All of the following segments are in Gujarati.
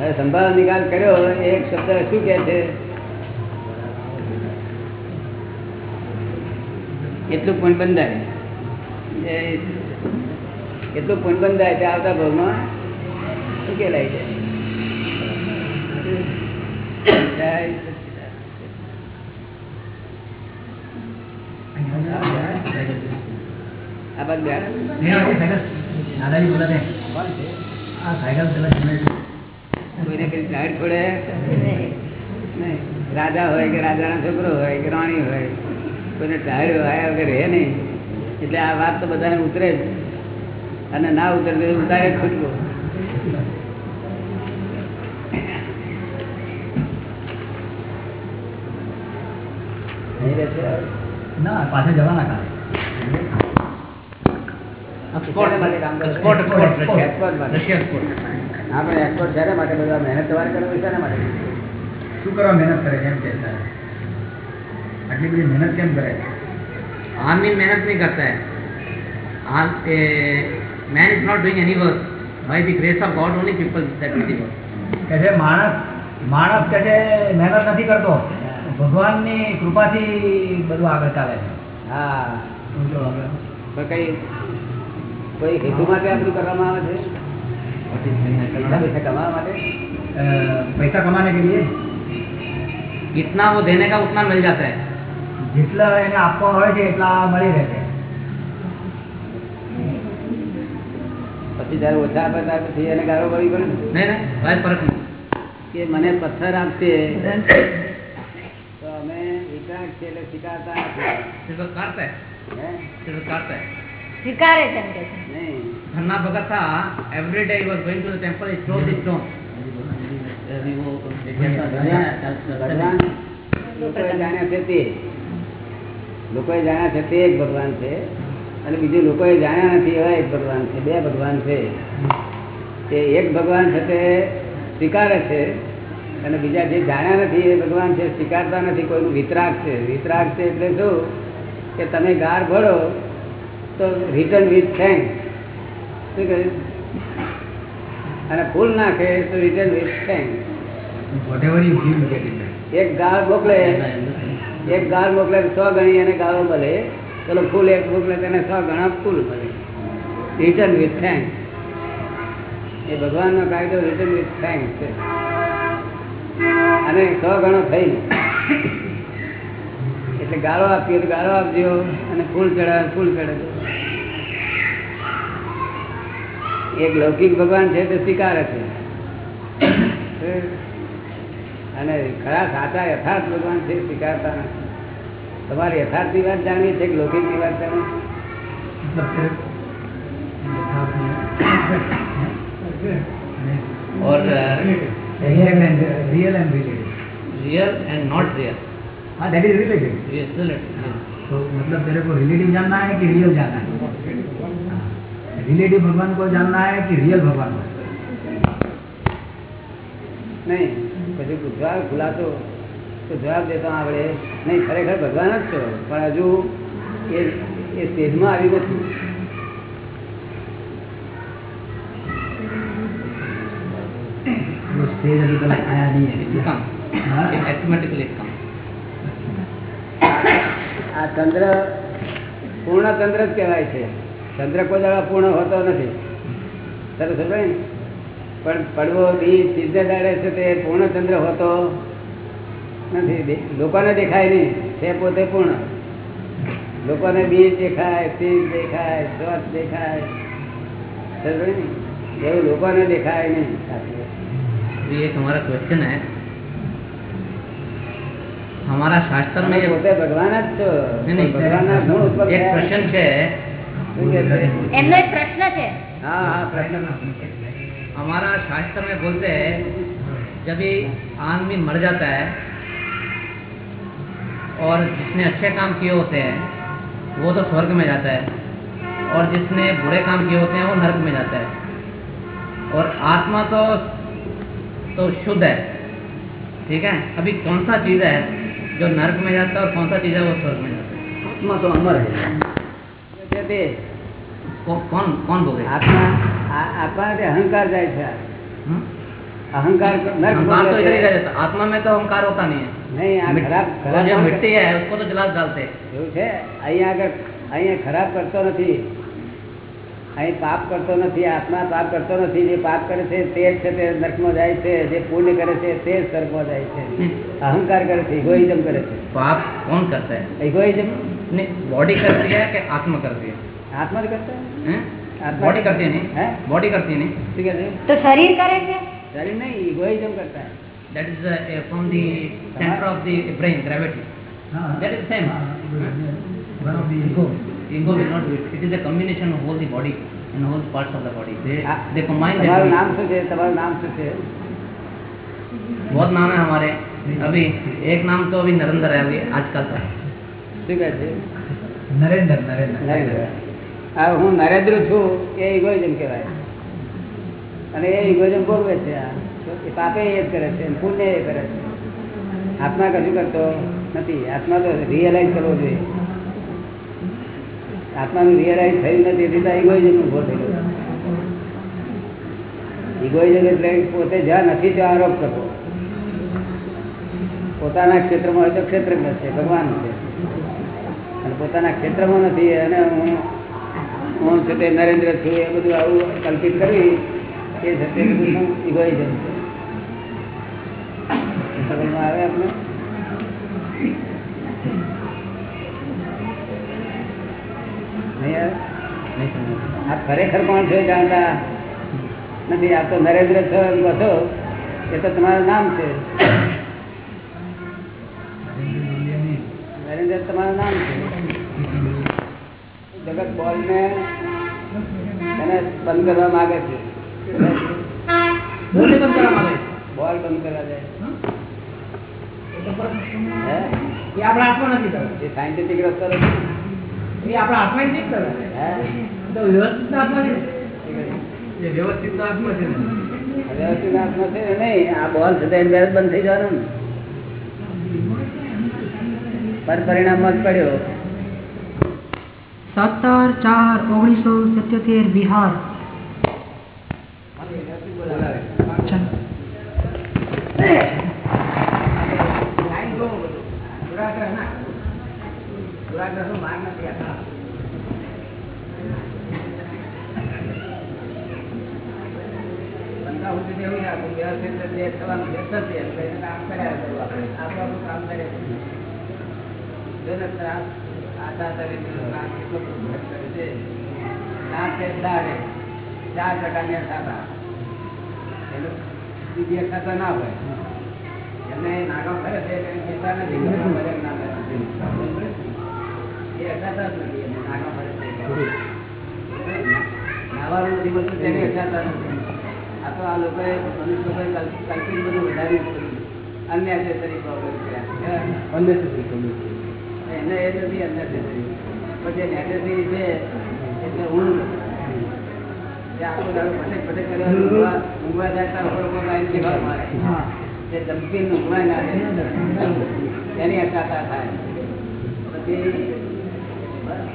સંભાળ નિકાલ કર્યો એક શબ્દ શું કે છે? એટલું પણ બંધાય? કેટલું એટલું પણ બંધાય તે આવતા ભાવમાં શું જય સચ્ચિદાનંદ. આ બાદ. દાદાજી બોલા છે કોણ છે? આ સાયકલ પેલા કોઈને કઈ ઝાડ પડે નહીં. રાજા હોય કે રાજાનો છોકરો હોય કે રાણી હોય કોઈને ઝાડ વાયા વગર રહે નહીં. એટલે આ વાત તો બધાને ઉતરે જ. અને ના ઉતરે તો ઉતારે રહેશે ના પાછા જવાના કામ કરો? Export, export, Russia. Export હા પણ શેના માટે? બધા મહેનત તમારે કરવી શેના માટે? શું કરવા મહેનત કરે કેમ કે આટલી બધી મહેનત કેમ કરે? આર્મી મહેનત નહીં કરતા arm a man is not doing any work by the grace of God only people that do the work કહે છે માણસ માણસ કે છે મહેનત નથી કરતો ભગવાનની કૃપાથી બધું આગળ ચાલે છે. હા. કઈ કોઈ હેતુમાં કે આટલું કરવામાં આવે છે? what is mehnat પૈસા करना પૈસા કમાવા માટે અ, પૈસા કમાને કે લીએ जितना वो देने का उतना मिल जाता है જેટલા એને આપવા હોય છે એટલા મળી રહે છે પછી જયારે ઓછા આપે ત્યારે પછી એને ગાળો પડી પડે ને नहीं नहीं कोई फर्क नहीं કે મને પથ્થર આપશે તો અમે વિતરાગ છે એટલે સ્વીકારતા નથી सिर्फ काटता है હે? सिर्फ काटता है સ્વીકારે છે એમ કે Dhanna Bhagata, every day he was going to the temple, he throws his stone. લોકોએ જાણ્યા છે તે. એક ભગવાન છે. અને બીજું લોકોએ જાણ્યા નથી એવા એક ભગવાન છે બે ભગવાન છે. તે એક ભગવાન છે તે સ્વીકારે છે. અને બીજા જે જાણ્યા નથી એ ભગવાન છે સ્વીકારતા નથી કોઈનું વિતરાગ છે. વિતરાગ છે એટલે શું? કે તમે ગાર ભરો તો રિટર્ન વિથ થેન્ક શું કહ્યું? અને ફૂલ નાખે તો રિટર્ન વિથ થેન્ક એક ગાળ મોકલે એક ગાળ મોકલે સો ગણી એને ગાળો મળે. ચલો ફૂલ એક મોકલે તેને સો ગણા ફૂલ મળે. રિટર્ન વિથ થેન્ક એ ભગવાનનો કાયદો રિટર્ન વિથ થેન્ક છે. અને સો ગણો થઈને એટલે ગાળો આપીએ તો ગાળો આપજો અને ફૂલ ચડાવે ફૂલ ચડાવજો એક લૌકિક ભગવાન છે તે સ્વીકારે છે. અને ખરા સાચા યથાર્થ ભગવાન છે સ્વીકારતા નથી. યથાર્થની વાત જાણીએ છીએ લૌકિકની વાત જાણીએ real and real and not real हाँ दैट इज रिलेटिव रियल तो मतलब तेरे को रिलेटिव जानना है कि रियल जानना है रिलेटिव भगवान को जानना है कि रियल भगवान को નહીં પછી પૂછવા ખુલાસો તો જવાબ દેતો આવડે નહીં ખરેખર ભગવાન જ છો પણ હજુ એ એ સ્ટેજમાં આવી નથી वो स्टेज अभी तक आया नहीं है આ ચંદ્ર પૂર્ણ ચંદ્ર જ કહેવાય છે. ચંદ્ર કોઈ દાડો પૂર્ણ હોતો નથી. સરસ ને? પણ પડવો બી સિદ્ધ દાડે છે તે પૂર્ણ ચંદ્ર હોતો નથી. લોકોને દેખાય નહીં. છે પોતે પૂર્ણ. લોકોને બીજ દેખાય તીજ દેખાય, સ્વચ્છ દેખાય. સમજાય એવું લોકોને દેખાય નહીં. એ તમારા ક્વેશ્ચન ये एक हमारा क्वेश्चन है हमारा शास्त्र में તમે ये પોતે ભગવાન જ છો नहीं, नहीं, ભગવાનના ગુણ ઉત્પન્ન एक થયા. प्रश्न है શું કહે છે? એમનો એક પ્રશ્ન છે હા હા પ્રશ્ન हमारा शास्त्र में बोलते हैं जब ये आदमी मर जाता है और जिसने अच्छे काम किए होते हैं वो तो स्वर्ग में जाता है और जिसने बुरे काम किए होते हैं वो नरक में जाता है और आत्मा तो तो शुद्ध है ठीक है अभी कौन सा चीज़ है जो नरक में जाता है और कौन सा चीज़ है वो स्वर्ग में जाता है આત્મા તો અમર છે તે कौ, कौन कौन बोले આત્મા આ- આત્મા તે અહંકાર જાય છે हम्म? अहंकार नर्क अहंकार तो बोलते इधर ही रह हैं। जाता आत्मा में तो अहंकार होता नहीं है नहीं આ मिट- ખરાબ वो ખરાબ जो કોણ मिट्टी है उसको तो जला डालते हैं એવું છે અહીંયા આગળ અહીંયા ખરાબ કરતો નથી અહીં પાપ કરતો નથી આત્મા પાપ કરતો નથી જે પાપ કરે છે તે જ છે તે નર્કમાં જાય છે જે પુણ્ય કરે છે તે જ સ્વર્ગમાં જાય છે અહંકાર કરે છે ઇગોઇઝમ કરે છે पाप कौन करता है ઇગોઇઝમ नहीं बॉडी करती है कि आत्मा करती है આત્મા જ કરતા हैं? आत्मा बॉडी करती है हैं? नहीं बॉडी करती है नहीं શું કહે છે તો શરીર કરે છે શરીર નહીં ઇગોઇઝમ કરતા है that is uh, from the center of the brain gravity હા. that is same હા, one of the ego. ego will not do it it is a combination of all the body and all the parts of the body they આ- they combine તમારું that નામ શું છે તમારું નામ શું છે बहुत नाम है हमारे अभी एक नाम तो अभी नरेंद्र है अभी आजकल का શું કહે છે નરેન્દ્ર નરેન્દ્ર નરેન્દ્ર. આ હું નરેન્દ્ર છું એ ઇગોઇઝમ કહેવાય અને એ ઇગોઇઝમ ભોગવે છે આ એ પાપે એ જ કરે છે અને પુણ્ય એ કરે છે આત્મા કશું કરતો નથી આત્મા તો રિયલાઇઝ કરવો જોઈએ આત્માનું રિયલાઇઝ થયું નથી એટલે તો ઇગોઇઝમ ઊભો થયેલો ઇગોઇઝમ એટલે પોતે જ્યાં નથી ત્યાં આરોપ કરવો. પોતાના ક્ષેત્રમાં હોય તો ક્ષેત્ર છે, ભગવાન છે. અને પોતાના ક્ષેત્રમાં નથી અને હું હું છે તે નરેન્દ્ર છું એ બધું આવું કલ્પિત કરવી એ છે ઇગોઇઝમ છે. આવે આપણે આ ખરેખર કોણ છે જાણતા? નથી આ તો નરેન્દ્ર હતો એ તો તમારું નામ છે. નરેન્દ્ર તમારું નામ છે. જગત બોલ ને બંધ કરવા માંગે છે. બોલ બંધ કરવા જાય આપણા હાથમાં નથી એ સાયન્ટિફિક રસ્તો નથી. આપણા હાથમાં જ તો વ્યવસ્થિત હાથમાં છે. વ્યવસ્થિત હાથમાં છે વ્યવસ્થિત હાથમાં છે ને નહીં આ બોલ છે બંધ થઈ જવાનું. પર પરિણામમાં જ પડ્યો. સત્તર ચાર ઓગણીસો સિત્યોતેર બિહાર ચાલો. લાઈન જોવું બધું. દુરાગ્રહ ના. દુરાગ્રહનો માર્ગ નથી આ. બંધા સુધી તો એવું રાખવું, વ્યવસ્થિત રીતે છે થશે. કામ કર્યા કરવું આપણે. આપણું આપણું કામ કર્યા કરવું. જો ત્રાસ આશા તરીકે ત્રાસ કેટલો કરે છે. દાંતે દાડે ચાર પ્રકારની અસાતા એનું બીજી અસાતા ના હોય એમને નાગમ કરે છે એને ચિંતા નથી કરતા, ના કરે. એ અસાતા જ નથી એમને છે નાવાનું બોલતું તેની અસાતા નથી આ તો આ લોકોએ મનુષ્ય લોકોએ કલ્પિત બધું છે આ. એને એ નથી unnecessary. પણ જે necessary છે એટલે ઊંઘ જે આખો દાડો ભટક ભટક કર્યા ઊંઘવા ઊંઘવા ઉપર ઉપર લાઈન લેવા મારે. જે જમ્પીને ઊંઘવાય ના દે એની અચાતા થાય. પછી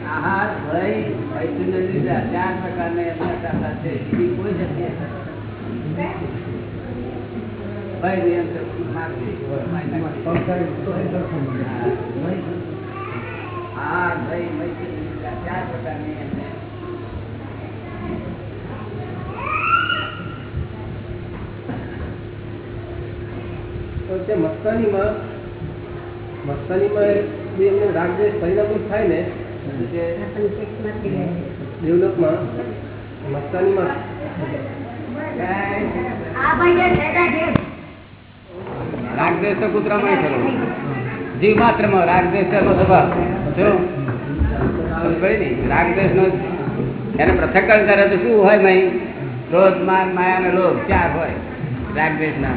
આહાર ભય ભય ચાર પ્રકારની અચાતા છે બીજી કોઈ જતી હા વૈષ્ણવ લીધા ચાર પ્રકારની એમને તો તે મસ્તાનીમાં મસ્તાનીમાં જે એમને રાગદ્વેષ પરિણામિત થાય ને દેવલોકમાં મસ્તાનીમાં આ કુતરા કૂતરામાં ખરો. જીવ માત્રમાં, રાગદેશ નો સ્વભાવ. પડી ને? નો એને પૃથક્કરણ કરે તો શું હોય મહી? ક્રોધ, માન, માયા અને લોભ, ચાર હોય રાગદેશ ના?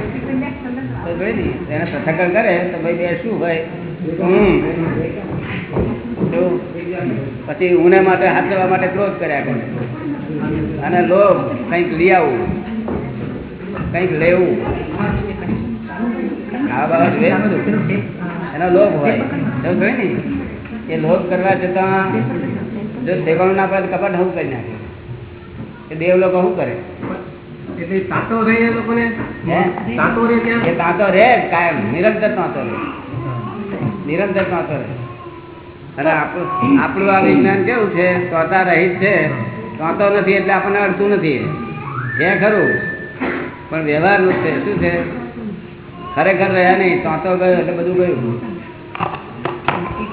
એને પૃથક્કરણ કરે તો ભાઈ બે શું હોય? પછી ઉને માટે હાથ માટે ક્રોધ કર્યા કરે અને લોભ કંઈક લઈ આવવું કંઈક લેવું. આ બાબત વે એનો લોભ હોય. એવું જોઈ ને? એ લોભ કરવા છતાં જો સેવાનું ના પડે કપટ હું કરી નાખે? એ દેવ લોકો શું કરે? તાતો રહે એ લોકોને? રહે એ તાંતો રે કાયમ. નિરંતર તાંતો રે નિરંતર તાંતો રે અને આપણું આપણું આ વિજ્ઞાન કેવું છે? તોતા રહિત છે. તોતો નથી એટલે આપણને અડતું નથી. છે ખરું? પણ વ્યવહારનું જ છે. શું છે? ખરેખર રહ્યા નહીં તોતો ગયો એટલે બધું ગયું.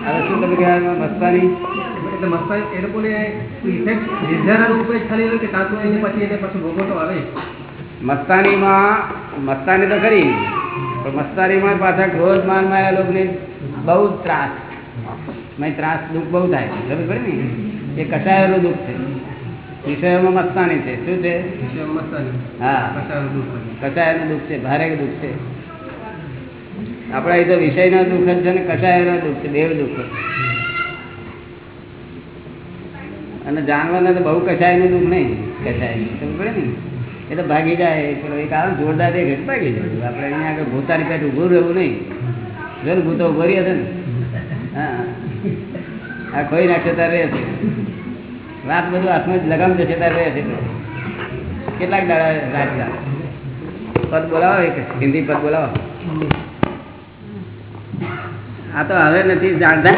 હવે શું તમે કહેવા મસ્તાની? એટલે મસ્તા એ લોકોને ઇફેક્ટ નિર્ધારણ ખાલી કે તાતો એને પછી એને પછી ભોગવો તો આવે? મસ્તાનીમાં મસ્તાની તો ખરી પણ મસ્તાનીમાં પાછા ક્રોધ માનમાં એ લોકોને બહુ ત્રાસ. મેં ત્રાસ દુઃખ બહુ થાય ખબર પડે ને? એ કસાયોનું દુઃખ છે. વિષયોમાં મસ્તાની છે. શું છે? હા. કસાયનું દુઃખ છે? ભારે દુઃખ છે? આપણા એ તો વિષયનો દુઃખ જ છે ને કસાયનો દુઃખ છે? દેવ દુઃખ અને જાનવરને તો બહુ કસાયનું દુઃખ નહીં. કસાયનું પડે ને? એ તો ભાગી જાય. પેલો એક આવે જોરદાર દેખે ભાગી જાય. આપણે અહીંયા આગળ ભૂતાની પેટ ઊભું રહેવું નહીં. ઘર ભૂતો ઊભો રહ્યા છે ને? હા. આ ખોઈ નાખશે ત્યારે રહે છે. રાત બધું હાથમાં જ લગામ જશે ત્યારે રહે છે કેટલાક દાડા રાત પદ બોલાવો એક, હિન્દી પદ બોલાવો. આ તો હવે નથી જાણતા.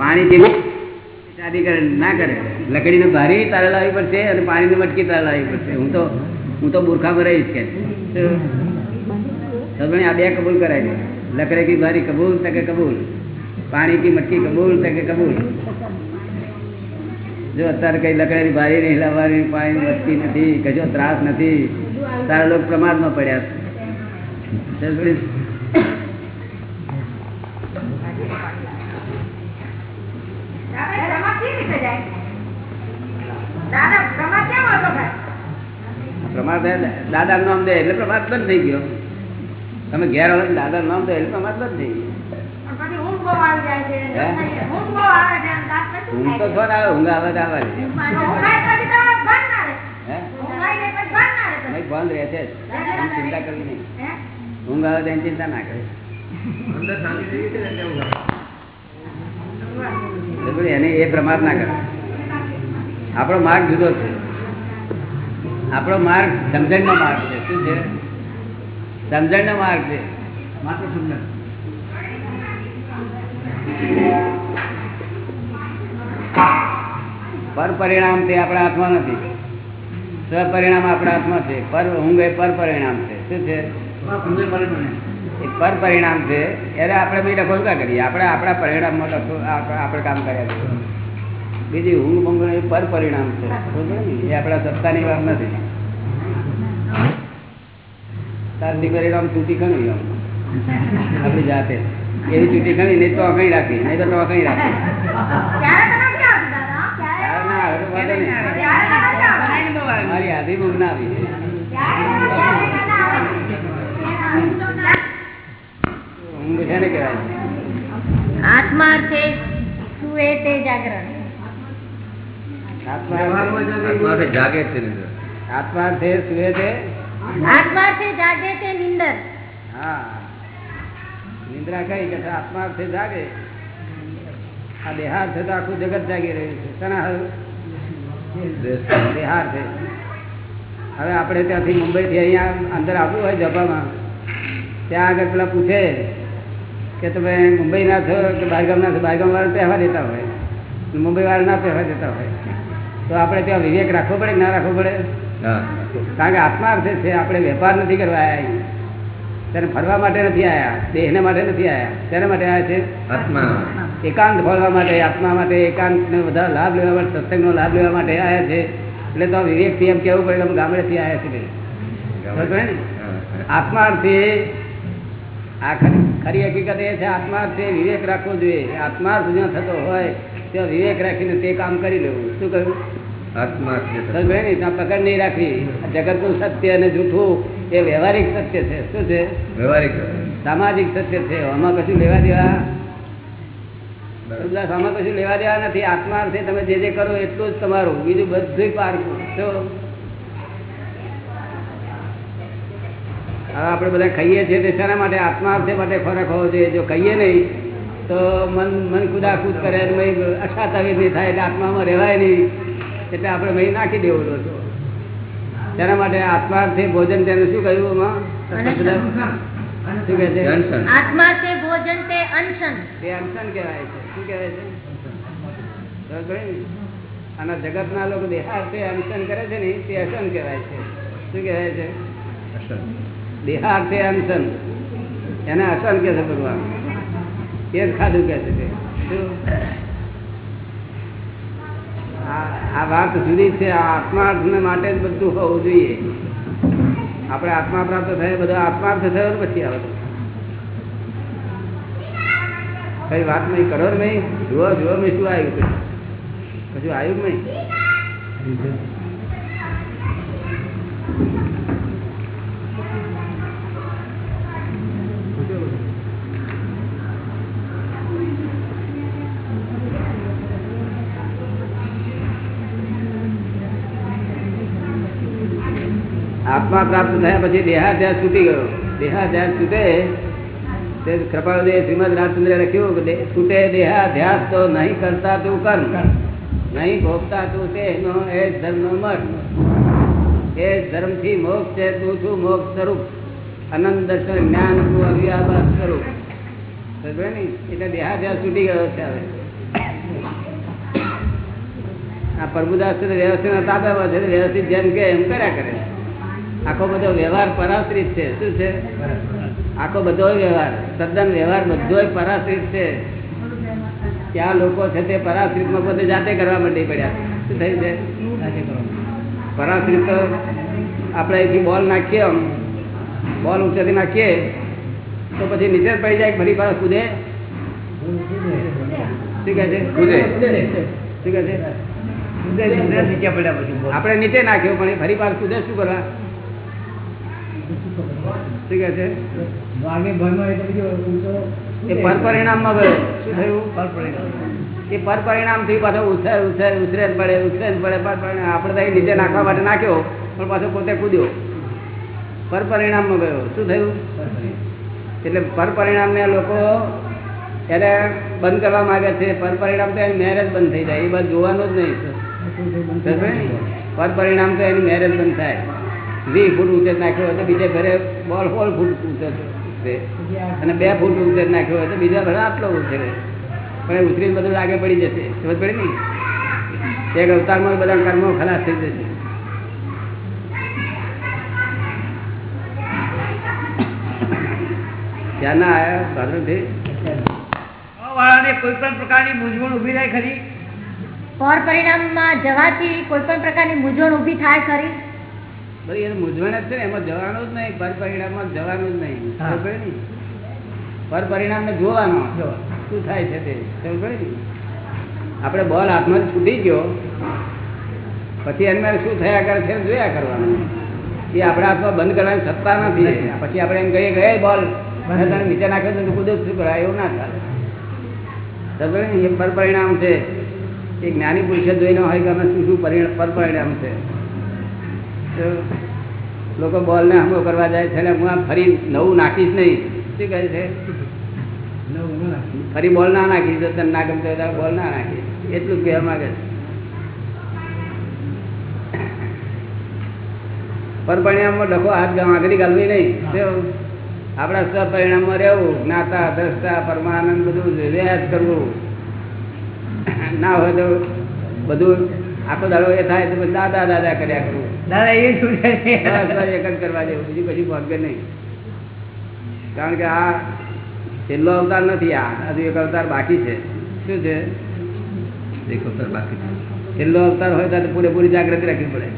પાણી જેવી ના કરે. લકડીને ભારી તારે લાવવી પડશે અને પાણીની મટકી તારે લાવવી પડશે. હું તો હું તો બુરખામાં રહીશ કે. આ બે કબૂલ કરાય લકડે કી ભારી કબૂલ, તકે કબૂલ. પાણી કી મટકી કબૂલ, તકે કબૂલ. જો અત્યારે કઈ લકડાની ભારી નહીં લાવવાની પાણી વધતી નથી કજો ત્રાસ નથી તારા લોકો પ્રમાદમાં પડ્યા પ્રમાદ દાદા નામ દે એટલે પ્રમાદ બંધ થઈ ગયો. તમે ઘેર હોય દાદા નામ દે એટલે પ્રમાદ બંધ થઈ ગયો. ઊંઘ તો છો ને આવે ઊંઘ આવે તો આવે. નહીં બંધ રહે છે જ. ચિંતા કરવી નહીં. ઊંઘ આવે તો એની ચિંતા ના કરે? એને એ પ્રમાદ ના કરે. આપણો માર્ગ જુદો છે. આપણો માર્ગ સમજણનો માર્ગ છે. શું છે? સમજણનો માર્ગ છે. માત્ર સમજણ. પર પરિણામ તે આપણા હાથમાં નથી. સ્વપરિણામ આપણા હાથમાં છે. પર ઊંઘ એ પર પરિણામ છે. શું છે? એ પર પરિણામ છે. ત્યારે આપણે બી લખો કા કરીએ? આપણે આપણા પરિણામમાં લખો આપણે કામ કર્યા છે. બીજી ઊંઘ ભંગ એ પર પરિણામ છે. એ આપણા સત્તાની વાત નથી. તારથી પરિણામ તૂટી ખણી આમ. આપણી જાતે. એવી ચૂંટી ખણી નહીં તો કઈ રાખી નહીં તો તો કઈ રાખી વાંધો નહીં. મારી આધી ના આવી. સુએ તે જાગરણ. આત્મા જાગે છે આત્મા છે સુએ છે આત્માર્થે જાગે તે નિંદર? હા. નિંદ્રા કઈ કે આત્મા છે જાગે. આ દેહાર થતા તો આખું જગત જાગી રહ્યું છે. શેના હારું? દેહાર છે હવે આપણે ત્યાંથી મુંબઈથી અહીંયા અંદર આવવું હોય જપામાં ત્યાં આગળ પેલા પૂછે કે તમે મુંબઈના છો કે બહારગામના છો? બહારગામ વાળા પહેવા દેતા હોય. મુંબઈ વાળા ના પહેવા દેતા હોય. તો આપણે ત્યાં વિવેક રાખવો પડે કે ના રાખવો પડે? કારણ કે આત્માર્થે છે આપણે વેપાર નથી કરવા આવ્યા તેને ફરવા માટે નથી આવ્યા દેહને માટે નથી આવ્યા તેના માટે આવ્યા છે? આત્મા. એકાંત ફરવા માટે આત્મા માટે એકાંત ને બધા લાભ લેવા માટે સત્સંગનો લાભ લેવા માટે આવ્યા છે. એટલે તો વિવેકથી એમ કેવું પડે કે અમે ગામડેથી આવ્યા છે પડે ને? આત્માર્થે આ ખરી ખરી હકીકત એ છે આત્માર્થે વિવેક રાખવો જોઈએ. આત્માર્થ જ્યાં થતો હોય ત્યાં વિવેક રાખીને તે કામ કરી લેવું. શું કહ્યું? આત્મા પકડ નહીં રાખવી. જગતનું સત્ય અને જૂઠું એ વ્યવહારિક સત્ય છે શું છે? વ્યવહારિક સામાજિક સત્ય છે આમાં કશું લેવા દેવા? આમાં કશું લેવા દેવા નથી? આત્મા અર્થે તમે જે જે કરો એટલું જ તમારું. બીજું બધું પારખું તો હવે આપણે બધા ખાઈએ છીએ તે શેના માટે? આત્મા અર્થે માટે ખોરાક હોવો જોઈએ. જો ખાઈએ નહીં તો મન મન કુદાકુદ કરે અછાત આવી નહીં થાય એટલે આત્મામાં રહેવાય નહીં. એટલે આપણે મહી નાખી દેવું છો તેના માટે આત્માર્થે ભોજન તેને શું કહ્યું એમાં? શું કહે છે? અનશન. આત્મા તે ભોજન તે અનશન. તે અનશન કહેવાય છે. શું કહેવાય છે? ખબર પડી ને? લોકો દેહાર્થે અનશન કરે છે ને તે અસન કહેવાય છે. શું કહેવાય છે. દેહાર્થે અનશન. એને અસન કહે છે ભગવાન. એ જ ખાધું કહે છે તે. શું? આ વાત જુદી છે, આ આત્માર્થ માટે જ બધું હોવું જોઈએ. આપણે આત્મા પ્રાપ્ત થાય બધો આત્માર્થ થયો ને પછી આવે. કઈ વાત નહીં કરો ને નહીં, જુઓ જુઓ, મેં શું આવ્યું કશું આવ્યું નહીં. આત્મા પ્રાપ્ત થયા પછી દેહાધ્યાસ છૂટી ગયો. દેહાધ્યાસ છૂટે તે કૃપાળુદેવ શ્રીમદ રાજચંદ્રે લખ્યું કે છૂટે દેહાધ્યાસ તો નહીં કરતા તું કર્મ. નહીં ભોગતા તું તેનો એ જ ધર્મનો મઠ એ ધર્મ ધર્મથી મોક્ષ છે તું છું મોક્ષ સ્વરૂપ. અનંત દર્શન જ્ઞાન તું અવ્યાભાસ સ્વરૂપ. ને? એટલે દેહાધ્યાસ છૂટી ગયો છે હવે. આ પ્રભુદાસ વ્યવસ્થિત તાબામાં છે વ્યવસ્થિત જેમ કે એમ કર્યા કરે આખો બધો વ્યવહાર પરાશ્રિત છે. શું છે? આખો બધો વ્યવહાર તદ્દન વ્યવહાર બધો પરાશ્રિત છે. ત્યાં લોકો છે તે પરાશ્રિતમાં પોતે જાતે કરવા માંડી પડ્યા. શું થયું છે? પરાશ્રિત તો આપણે અહીંથી બોલ નાખીએ આમ. બોલ ઊંચેથી નાખીએ તો પછી નીચે પડી જાય ફરી પાછા કૂદે? શું કહે છે? કૂદે. શું કહે છે. આપણે નીચે નાખ્યો પણ ફરી પાછું કૂદે શું કરવા? શું કહે છે એ ગયો. શું થયું? એ પર પરિણામથી પાછો ઉછેર ઉછેર ઉછરે પડે ઉછરે પડે. પર પરિણામ આપણે તો નીચે નાખવા માટે નાખ્યો પણ પાછો પોતે કૂદ્યો. પર પરિણામમાં ગયો. શું થયું? એટલે પર પરિણામને લોકો એને બંધ કરવા માંગે છે. પર પરિણામ તો એની મેરેજ બંધ થઈ જાય. એ બધું જોવાનું જ નહીં. સમજ્યો પર પરિણામ તો એની મેરેજ બંધ થાય. વીસ ફૂટ ઉછેર નાખ્યો હોય તો બીજે ઘરે બોલ બોલ ફૂટ ઉછેર અને બે ફૂટ ઉછેર નાખ્યો હોય તો બીજા ઘરે આટલો ઉછરે પણ એ બધું લાગે પડી જશે. સમજ પડી ને? એક અવતારમાં બધા કર્મો ખલાસ થઈ જશે. ધ્યાન આયા ભાદરથી વાળાને કોઈ પણ પ્રકારની મૂંઝવણ ઊભી થાય ખરી? પર પરિણામમાં જવાથી કોઈ પણ પ્રકારની મૂંઝવણ ઊભી થાય ખરી? બધી એ મૂંઝવણ જ છે ને એમાં જવાનું જ નહીં પર પરિણામમાં જવાનું જ નહીં? પર પરિણામને જોવાનો. જો. શું થાય છે તે? ખબર ને? આપણે બોલ હાથમાં છૂટી ગયો. પછી એમાં શું થયા કરે છે જોયા કરવાનું. એ આપણા હાથમાં બંધ કરવાની સત્તા નથી. પછી આપણે એમ કહીએ કે બોલ. તને નીચે નાખ્યો તો કુદ જ શું કરાય એવું ના ખબર ને? એ પર પરિણામ છે. એ જ્ઞાની પુરુષે જોઈને હોય કે અમે શું શું પરિણામ પર પરિણામ છે. લોકો બોલને હમો કરવા જાય છે હું ફરી નવું નાખીશ નહીં. શું કહે છે? ફરી બોલ ના નાખીશ જો તને ના ગમતો બોલ ના નાખીશ. એટલું કહેવા માંગે છે. પરપરિણામમાં ડખો હાથ આગળ ગાલવી નહીં? આપણા સપરિણામમાં રહેવું જ્ઞાતા દ્રષ્ટા પરમાનંદ બધું જ કરવું. ના હોય તો બધું આખો દાડો એ થાય તો દાદા દાદા કર્યા કરવું દાદા એ શું એક જ કરવા જેવું. બીજું કશું ભાગ્ય નહીં. કારણ કે આ છેલ્લો અવતાર નથી આ હજુ એક અવતાર બાકી છે. શું છે? એક અવતાર બાકી છે. છેલ્લો અવતાર હોય તો પૂરેપૂરી જાગૃતિ રાખવી પડે.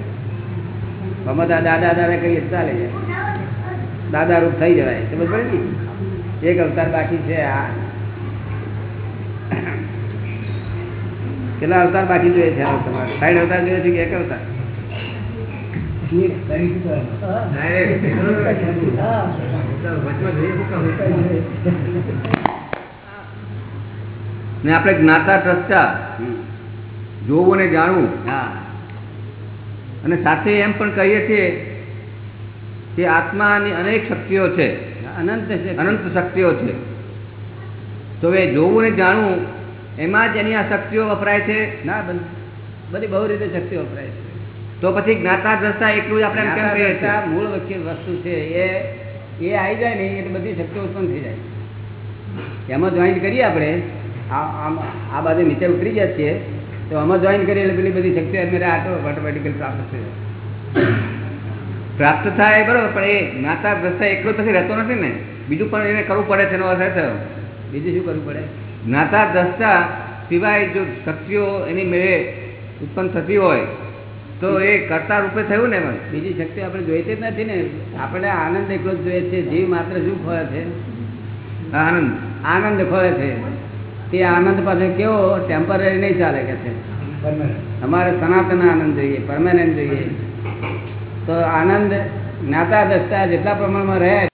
અમે તો દાદા દાદા કહીએ ચાલે. જાય દાદા રૂપ થઈ જવાય. સમજ પડે ને? એક અવતાર બાકી છે આ કેટલા અવતાર બાકી જોઈએ છે તમારે સાઈડ અવતાર જોઈએ છે કે એક અવતાર? ને આપણે જ્ઞાતા ટ્રસ્ટા જોવું અને જાણવું. હા. અને સાથે એમ પણ કહીએ છીએ કે આત્માની અનેક શક્તિઓ છે. અનંત છે. અનંત શક્તિઓ છે. તો એ જોવું ને જાણવું એમાં જ એની આ શક્તિઓ વપરાય છે? ના બધી બહુ રીતે શક્તિ વપરાય છે. તો પછી જ્ઞાતા દ્રષ્ટા એટલું જ આપણે મૂળ વસ્તુ છે. એ એ આવી જાય ને, એટલે બધી શક્તિઓ ઉત્પન્ન થઈ જાય. એમાં જોઈન કરીએ આપણે. આમ- આ બાજુ નીચે ઉતરી જાય છીએ. તો આમાં જોઈન કરીએ એટલે પેલી બધી શક્તિઓ અમે આટો ઓટોમેટિકલી પ્રાપ્ત થઈ જાય. પ્રાપ્ત થાય બરાબર, પણ એ જ્ઞાતા દ્રષ્ટા એકલો પછી રહેતો નથી ને. બીજું પણ એને કરવું પડે છે, એનો અર્થ થયો. બીજું શું કરવું પડે? જ્ઞાતા દસતા સિવાય જો શક્તિઓ એની મેળે ઉત્પન્ન થતી હોય તો એ કર્તા રૂપે થયું ને એમાં? બીજી શક્તિ આપણે જોઈતી જ નથી ને. આપણે આનંદ એકલો જ જોઈએ છે જીવ માત્ર શું ખોળે છે? આનંદ. આનંદ ખોળે છે. તે આનંદ પાસે કેવો ટેમ્પરરી નહીં ચાલે કે છે. અમારે સનાતન આનંદ જોઈએ પરમાનન્ટ જોઈએ. તો આનંદ જ્ઞાતા દસતા જેટલા પ્રમાણમાં રહે